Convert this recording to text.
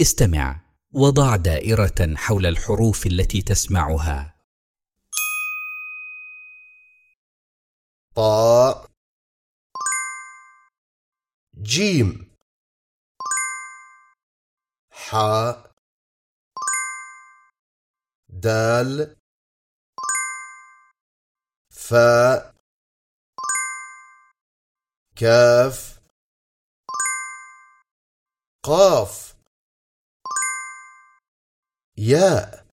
استمع وضع دائرة حول الحروف التي تسمعها. طاء. جيم. حاء. دال. فاء. كاف. قاف. ياء.